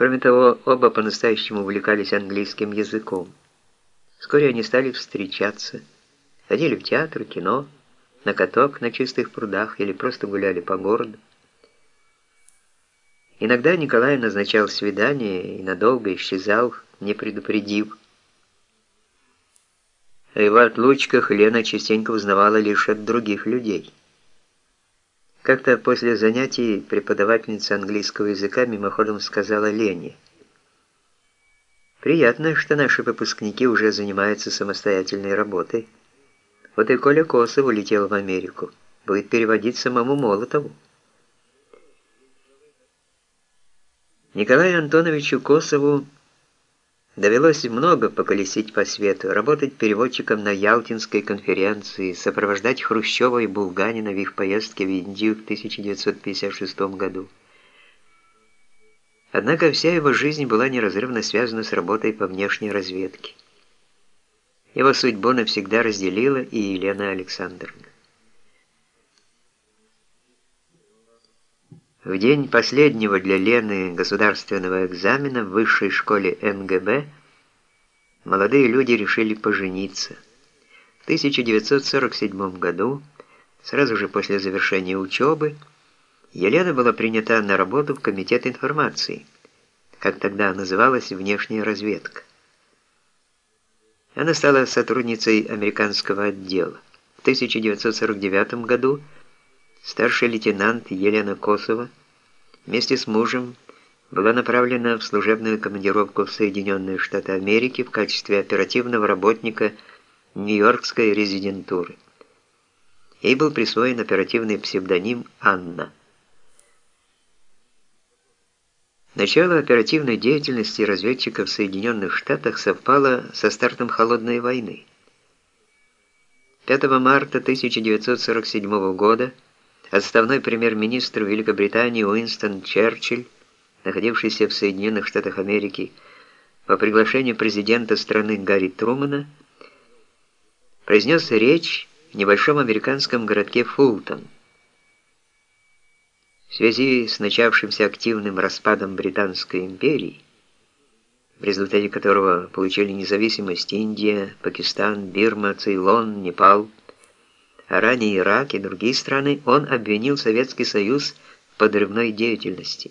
Кроме того, оба по-настоящему увлекались английским языком. Вскоре они стали встречаться, ходили в театр, кино, на каток на чистых прудах или просто гуляли по городу. Иногда Николай назначал свидание и надолго исчезал, не предупредив. О его отлучках Лена частенько узнавала лишь от других людей. Как-то после занятий преподавательница английского языка мимоходом сказала Лене, «Приятно, что наши выпускники уже занимаются самостоятельной работой. Вот и Коля Косов улетел в Америку, будет переводить самому Молотову». Николаю Антоновичу Косову довелось много поколесить по свету, работать переводчиком на Ялтинской конференции, сопровождать Хрущева и Булганина в их поездке в Индию в 1956 году. Однако вся его жизнь была неразрывно связана с работой по внешней разведке. Его судьбу навсегда разделила и Елена Александровна. В день последнего для Лены государственного экзамена в высшей школе МГБ молодые люди решили пожениться. В 1947 году, сразу же после завершения учебы, Елена была принята на работу в Комитет информации, как тогда называлась внешняя разведка. Она стала сотрудницей американского отдела. В 1949 году старший лейтенант Елена Косова вместе с мужем была направлена в служебную командировку в Соединенные Штаты Америки в качестве оперативного работника Нью-Йоркской резидентуры. Ей был присвоен оперативный псевдоним «Анна». Начало оперативной деятельности разведчиков в Соединенных Штатах совпало со стартом Холодной войны. 5 марта 1947 года Отставной премьер-министр Великобритании Уинстон Черчилль, находившийся в Соединенных Штатах Америки по приглашению президента страны Гарри Трумана, произнес речь в небольшом американском городке Фултон. В связи с начавшимся активным распадом Британской империи, в результате которого получили независимость Индия, Пакистан, Бирма, Цейлон, Непал, ранее Ирак и другие страны, он обвинил Советский Союз в подрывной деятельности.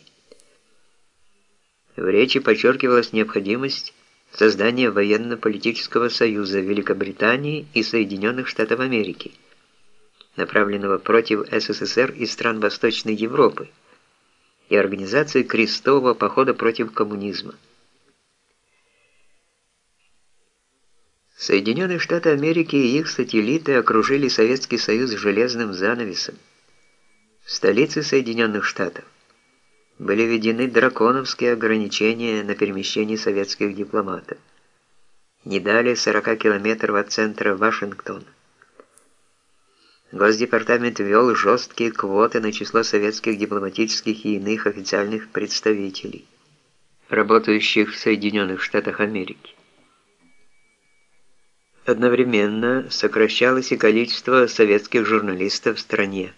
В речи подчеркивалась необходимость создания военно-политического союза Великобритании и Соединенных Штатов Америки, направленного против СССР и стран Восточной Европы, и организации крестового похода против коммунизма. Соединенные Штаты Америки и их сателлиты окружили Советский Союз железным занавесом. В столице Соединенных Штатов были введены драконовские ограничения на перемещение советских дипломатов. Не далее 40 километров от центра Вашингтона. Госдепартамент ввел жесткие квоты на число советских дипломатических и иных официальных представителей, работающих в Соединенных Штатах Америки. Одновременно сокращалось и количество советских журналистов в стране.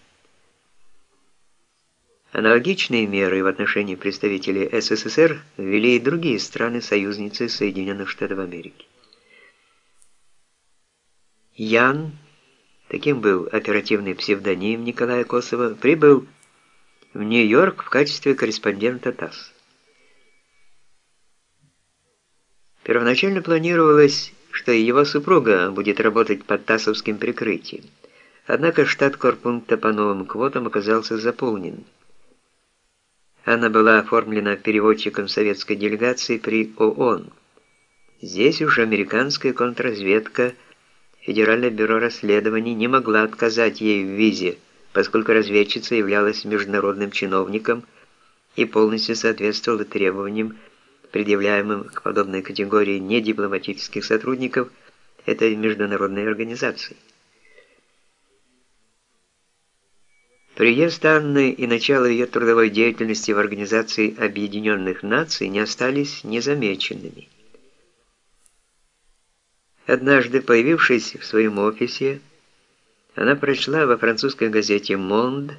Аналогичные меры в отношении представителей СССР ввели и другие страны-союзницы Соединенных Штатов Америки. Ян, таким был оперативный псевдоним Николая Косова, прибыл в Нью-Йорк в качестве корреспондента ТАСС. Первоначально планировалось что и его супруга будет работать под ТАССовским прикрытием. Однако штат корпункта по новым квотам оказался заполнен. Она была оформлена переводчиком советской делегации при ООН. Здесь уже американская контрразведка, Федеральное бюро расследований не могла отказать ей в визе, поскольку разведчица являлась международным чиновником и полностью соответствовала требованиям предъявляемым к подобной категории недипломатических сотрудников этой международной организации. Приезд Анны и начало ее трудовой деятельности в Организации Объединенных Наций не остались незамеченными. Однажды, появившись в своем офисе, она прочла во французской газете «Монд»